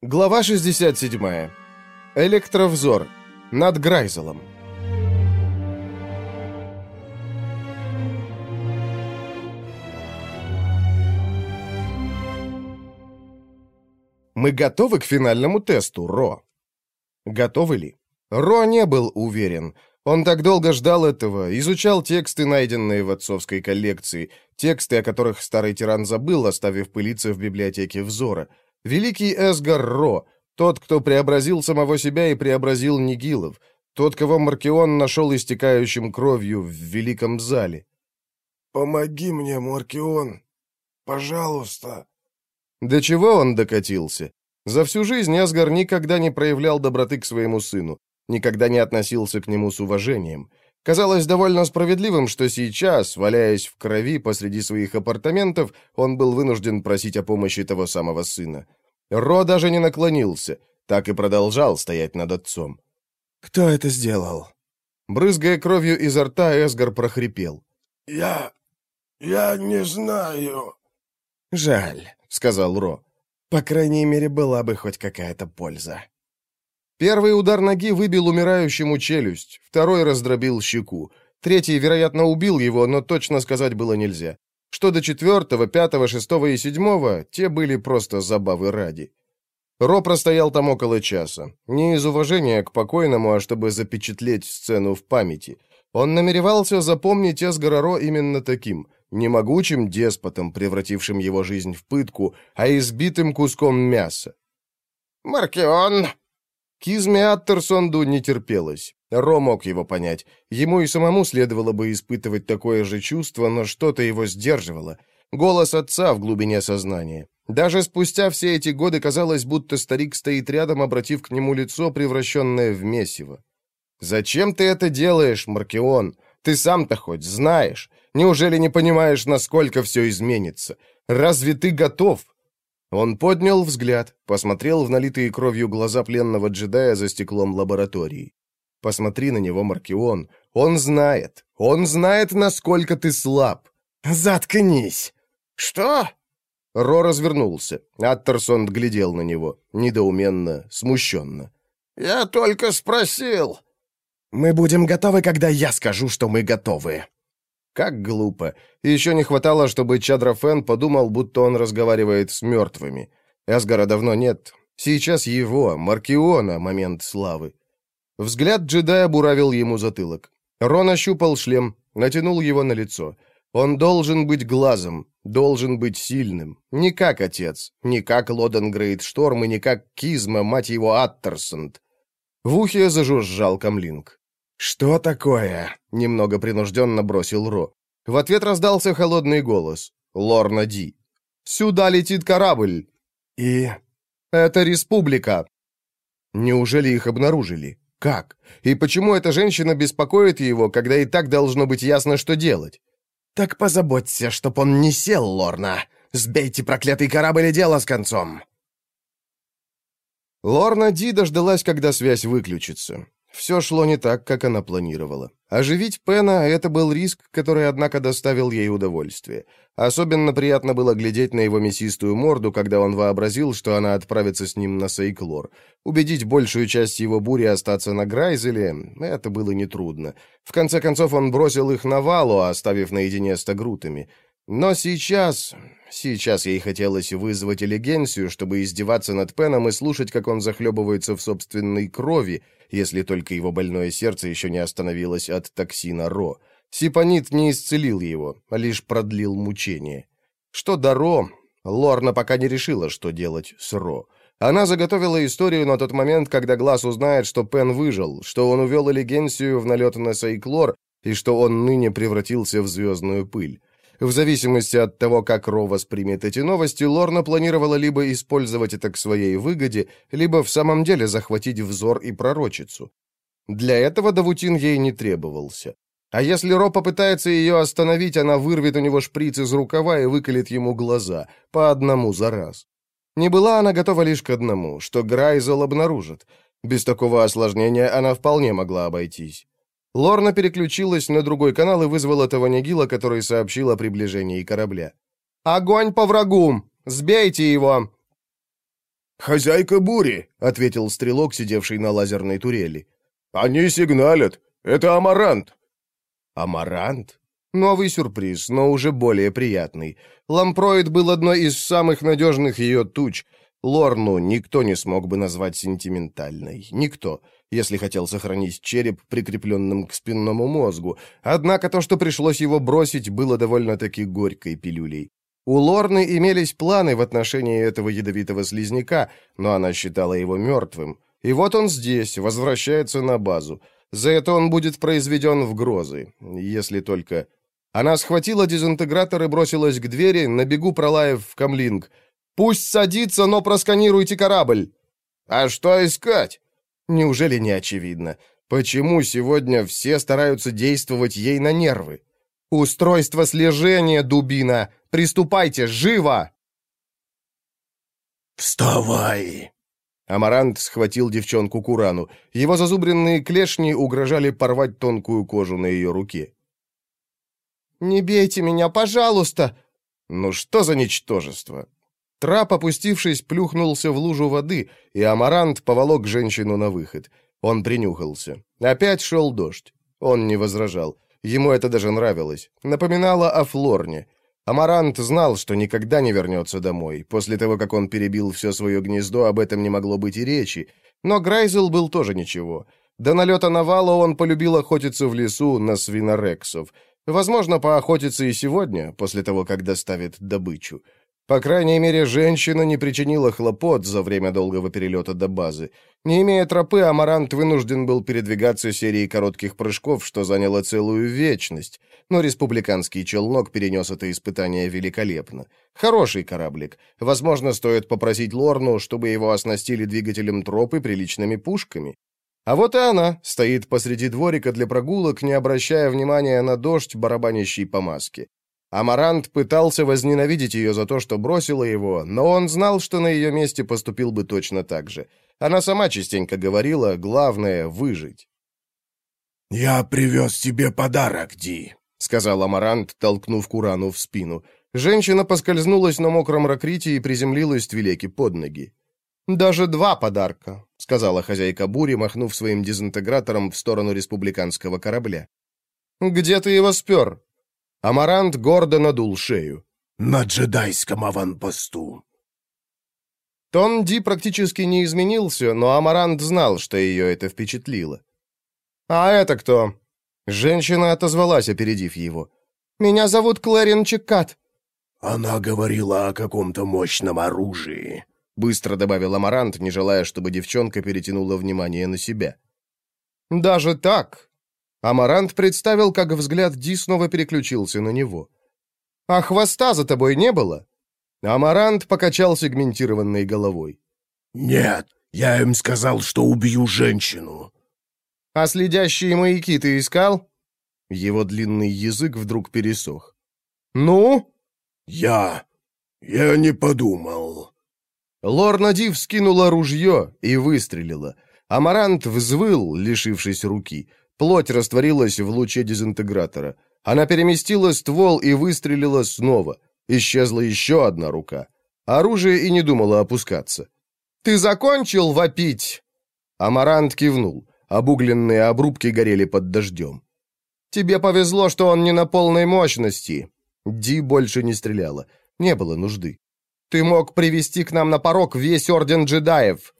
Глава 67. Электровзор. Над Грайзелом. Мы готовы к финальному тесту, Ро. Готовы ли? Ро не был уверен. Он так долго ждал этого, изучал тексты, найденные в отцовской коллекции, тексты, о которых старый тиран забыл, оставив пылиться в библиотеке взора. Великий Эсгар Ро, тот, кто преобразил самого себя и преобразил Нигилов, тот, кого Маркион нашел истекающим кровью в великом зале. «Помоги мне, Маркион, пожалуйста». До чего он докатился? За всю жизнь Асгар никогда не проявлял доброты к своему сыну, никогда не относился к нему с уважением. Казалось довольно справедливым, что сейчас, валяясь в крови посреди своих апартаментов, он был вынужден просить о помощи того самого сына. Ро даже не наклонился, так и продолжал стоять над отцом. «Кто это сделал?» Брызгая кровью изо рта, Эсгар прохрипел. «Я... я не знаю». «Жаль», — сказал Ро. «По крайней мере, была бы хоть какая-то польза». Первый удар ноги выбил умирающему челюсть, второй раздробил щеку, третий, вероятно, убил его, но точно сказать было нельзя. Что до четвертого, пятого, шестого и седьмого, те были просто забавы ради. Ро простоял там около часа. Не из уважения к покойному, а чтобы запечатлеть сцену в памяти. Он намеревался запомнить Эсгара Ро именно таким, не могучим деспотом, превратившим его жизнь в пытку, а избитым куском мяса. «Маркион!» Кизме Аттерсонду не терпелось. Ро мог его понять. Ему и самому следовало бы испытывать такое же чувство, но что-то его сдерживало. Голос отца в глубине сознания. Даже спустя все эти годы казалось, будто старик стоит рядом, обратив к нему лицо, превращенное в месиво. «Зачем ты это делаешь, Маркион? Ты сам-то хоть знаешь. Неужели не понимаешь, насколько все изменится? Разве ты готов?» Он поднял взгляд, посмотрел в налитые кровью глаза пленного джедая за стеклом лаборатории. «Посмотри на него, Маркион. Он знает. Он знает, насколько ты слаб. Заткнись!» «Что?» Ро развернулся. Аттерсон глядел на него, недоуменно, смущенно. «Я только спросил». «Мы будем готовы, когда я скажу, что мы готовы». Как глупо. Еще не хватало, чтобы Чадрафен подумал, будто он разговаривает с мертвыми. Эсгара давно нет. Сейчас его, Маркиона, момент славы. Взгляд джедая буравил ему затылок. Рон ощупал шлем, натянул его на лицо. Он должен быть глазом, должен быть сильным. Не как отец, не как Лоденгрейд Шторм и не как Кизма, мать его, Аттерсонд. В ухе зажужжал камлинг. «Что такое?» — немного принужденно бросил Ро. В ответ раздался холодный голос. Лорна Ди. «Сюда летит корабль!» «И...» «Это республика!» Неужели их обнаружили? Как? И почему эта женщина беспокоит его, когда и так должно быть ясно, что делать? «Так позаботься, чтоб он не сел, Лорна! Сбейте проклятый корабль и дело с концом!» Лорна Ди дождалась, когда связь выключится. Все шло не так, как она планировала. Оживить Пена — это был риск, который, однако, доставил ей удовольствие. Особенно приятно было глядеть на его мясистую морду, когда он вообразил, что она отправится с ним на Сейклор. Убедить большую часть его бури остаться на Грайзеле — это было нетрудно. В конце концов, он бросил их на Валу, оставив наедине с Тагрутами. Но сейчас... Сейчас ей хотелось вызвать элегенцию, чтобы издеваться над Пеном и слушать, как он захлебывается в собственной крови, если только его больное сердце еще не остановилось от токсина Ро. Сипонит не исцелил его, а лишь продлил мучение. Что до Ро, Лорна пока не решила, что делать с Ро. Она заготовила историю на тот момент, когда Глаз узнает, что Пен выжил, что он увел Элегенсию в налет на Сайклор и что он ныне превратился в звездную пыль. В зависимости от того, как Ро воспримет эти новости, Лорна планировала либо использовать это к своей выгоде, либо в самом деле захватить взор и пророчицу. Для этого Давутин ей не требовался. А если Ро попытается ее остановить, она вырвет у него шприц из рукава и выколет ему глаза, по одному за раз. Не была она готова лишь к одному, что Грайзел обнаружит. Без такого осложнения она вполне могла обойтись. Лорна переключилась на другой канал и вызвала Таванигила, который сообщил о приближении корабля. «Огонь по врагу! Сбейте его!» «Хозяйка бури», — ответил стрелок, сидевший на лазерной турели. «Они сигналят. Это Амарант». «Амарант?» Новый сюрприз, но уже более приятный. Лампроид был одной из самых надежных ее туч. Лорну никто не смог бы назвать сентиментальной. Никто, если хотел сохранить череп, прикрепленным к спинному мозгу. Однако то, что пришлось его бросить, было довольно-таки горькой пилюлей. У Лорны имелись планы в отношении этого ядовитого слизняка, но она считала его мертвым. И вот он здесь, возвращается на базу. За это он будет произведен в грозы, если только... Она схватила дезинтегратор и бросилась к двери, на бегу пролаев в камлинг. «Пусть садится, но просканируйте корабль!» «А что искать?» Неужели не очевидно? Почему сегодня все стараются действовать ей на нервы? «Устройство слежения, дубина! Приступайте, живо!» «Вставай!» Амарант схватил девчонку Курану. Его зазубренные клешни угрожали порвать тонкую кожу на ее руке. «Не бейте меня, пожалуйста!» «Ну что за ничтожество?» Трап, опустившись, плюхнулся в лужу воды, и Амарант поволок женщину на выход. Он принюхался. Опять шел дождь. Он не возражал. Ему это даже нравилось. Напоминало о Флорне. Амарант знал, что никогда не вернется домой. После того, как он перебил все свое гнездо, об этом не могло быть и речи. Но Грайзел был тоже ничего. До налета Навала он полюбил охотиться в лесу на свинорексов. Возможно, поохотиться и сегодня, после того, как доставит добычу. По крайней мере, женщина не причинила хлопот за время долгого перелета до базы. Не имея тропы, Амарант вынужден был передвигаться серией коротких прыжков, что заняло целую вечность. Но республиканский челнок перенес это испытание великолепно. Хороший кораблик. Возможно, стоит попросить Лорну, чтобы его оснастили двигателем тропы приличными пушками. А вот и она стоит посреди дворика для прогулок, не обращая внимания на дождь, барабанящий по маске. Амарант пытался возненавидеть ее за то, что бросила его, но он знал, что на ее месте поступил бы точно так же. Она сама частенько говорила, главное — выжить. «Я привез тебе подарок, Ди», — сказал Амарант, толкнув Курану в спину. Женщина поскользнулась на мокром ракрите и приземлилась Твилеки под ноги. «Даже два подарка», — сказала хозяйка бури, махнув своим дезинтегратором в сторону республиканского корабля. «Где ты его спер?» Амарант гордо надул шею. «На джедайском аванпосту». Тон Ди практически не изменился, но Амарант знал, что ее это впечатлило. «А это кто?» Женщина отозвалась, опередив его. «Меня зовут Клэрин Чекат». «Она говорила о каком-то мощном оружии», — быстро добавил Амарант, не желая, чтобы девчонка перетянула внимание на себя. «Даже так?» Амарант представил, как взгляд Ди снова переключился на него. «А хвоста за тобой не было?» Амарант покачал сегментированной головой. «Нет, я им сказал, что убью женщину». «А следящие маяки ты искал?» Его длинный язык вдруг пересох. «Ну?» «Я... я не подумал». Лорна Ди вскинула ружье и выстрелила. Амарант взвыл, лишившись руки. Плоть растворилась в луче дезинтегратора. Она переместила ствол и выстрелила снова. Исчезла еще одна рука. Оружие и не думало опускаться. «Ты закончил вопить?» Амарант кивнул. Обугленные обрубки горели под дождем. «Тебе повезло, что он не на полной мощности». Ди больше не стреляла. Не было нужды. «Ты мог привести к нам на порог весь орден джедаев».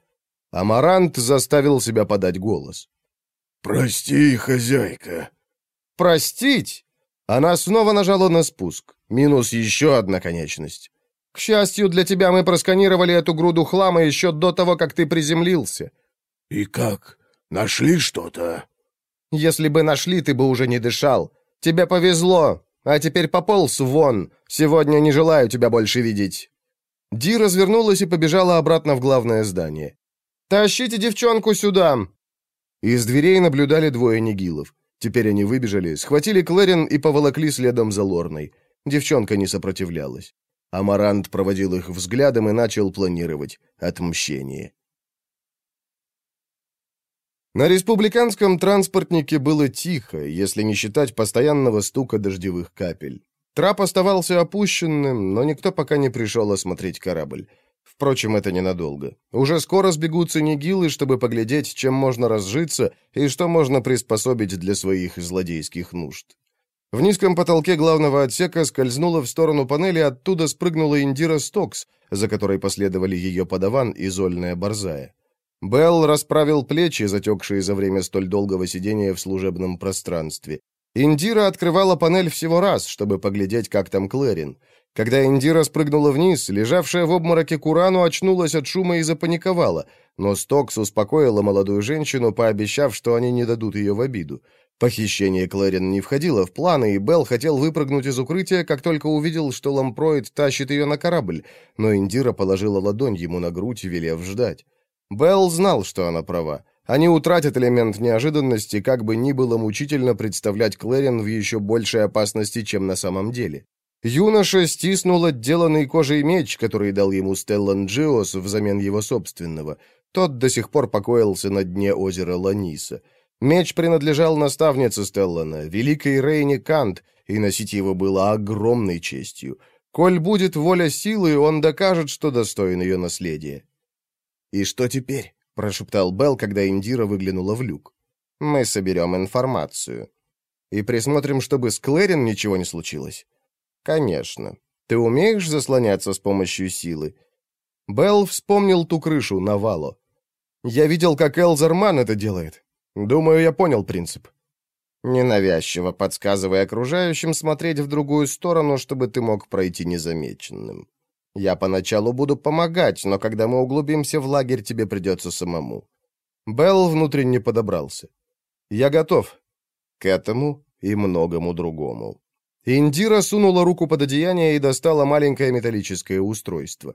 Амарант заставил себя подать голос. «Прости, хозяйка». «Простить?» Она снова нажала на спуск. Минус еще одна конечность. «К счастью для тебя, мы просканировали эту груду хлама еще до того, как ты приземлился». «И как? Нашли что-то?» «Если бы нашли, ты бы уже не дышал. Тебе повезло. А теперь пополз вон. Сегодня не желаю тебя больше видеть». Ди развернулась и побежала обратно в главное здание. «Тащите девчонку сюда!» Из дверей наблюдали двое нигилов. Теперь они выбежали, схватили Клэрин и поволокли следом за Лорной. Девчонка не сопротивлялась. Амарант проводил их взглядом и начал планировать отмщение. На республиканском транспортнике было тихо, если не считать постоянного стука дождевых капель. Трап оставался опущенным, но никто пока не пришел осмотреть корабль. Впрочем, это ненадолго. Уже скоро сбегутся нигилы, чтобы поглядеть, чем можно разжиться и что можно приспособить для своих злодейских нужд. В низком потолке главного отсека скользнула в сторону панели, оттуда спрыгнула Индира Стокс, за которой последовали ее подаван и зольная борзая. Белл расправил плечи, затекшие за время столь долгого сидения в служебном пространстве. Индира открывала панель всего раз, чтобы поглядеть, как там Клэрин. Когда Индира спрыгнула вниз, лежавшая в обмороке Курану очнулась от шума и запаниковала, но Стокс успокоила молодую женщину, пообещав, что они не дадут ее в обиду. Похищение Клэрин не входило в планы, и Белл хотел выпрыгнуть из укрытия, как только увидел, что Лампроид тащит ее на корабль, но Индира положила ладонь ему на грудь, велев ждать. Белл знал, что она права. Они утратят элемент неожиданности, как бы ни было мучительно представлять Клэрин в еще большей опасности, чем на самом деле. Юноша стиснул отделанный кожей меч, который дал ему Стеллан Джиос взамен его собственного. Тот до сих пор покоился на дне озера Ланиса. Меч принадлежал наставнице Стеллана, великой Рейне Кант, и носить его было огромной честью. Коль будет воля силы, он докажет, что достоин ее наследия. «И что теперь?» — прошептал Белл, когда Индира выглянула в люк. «Мы соберем информацию. И присмотрим, чтобы с Клэрин ничего не случилось». «Конечно. Ты умеешь заслоняться с помощью силы?» Белл вспомнил ту крышу на Вало. «Я видел, как Элзерман это делает. Думаю, я понял принцип». Ненавязчиво подсказывая окружающим смотреть в другую сторону, чтобы ты мог пройти незамеченным. Я поначалу буду помогать, но когда мы углубимся в лагерь, тебе придется самому». Белл внутренне подобрался. «Я готов. К этому и многому другому». Индира сунула руку под одеяние и достала маленькое металлическое устройство.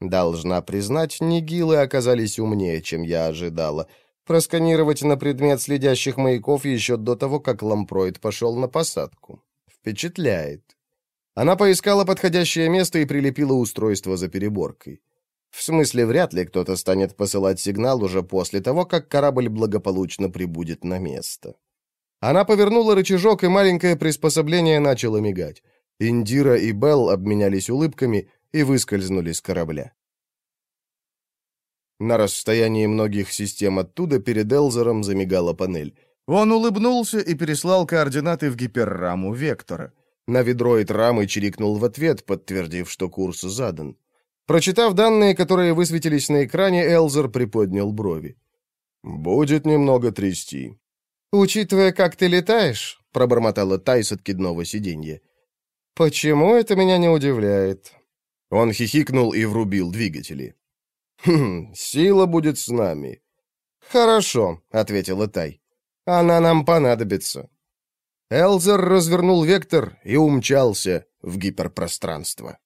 Должна признать, нигилы оказались умнее, чем я ожидала. Просканировать на предмет следящих маяков еще до того, как лампроид пошел на посадку. Впечатляет. Она поискала подходящее место и прилепила устройство за переборкой. В смысле, вряд ли кто-то станет посылать сигнал уже после того, как корабль благополучно прибудет на место. Она повернула рычажок, и маленькое приспособление начало мигать. Индира и Белл обменялись улыбками и выскользнули с корабля. На расстоянии многих систем оттуда перед Элзером замигала панель. Он улыбнулся и переслал координаты в гиперраму Вектора. На ведроид рамы чирикнул в ответ, подтвердив, что курс задан. Прочитав данные, которые высветились на экране, Элзер приподнял брови. «Будет немного трясти. «Учитывая, как ты летаешь», — пробормотала Тай с откидного сиденья. «Почему это меня не удивляет?» Он хихикнул и врубил двигатели. «Хм, сила будет с нами». «Хорошо», — ответила Тай. «Она нам понадобится». Элзер развернул вектор и умчался в гиперпространство.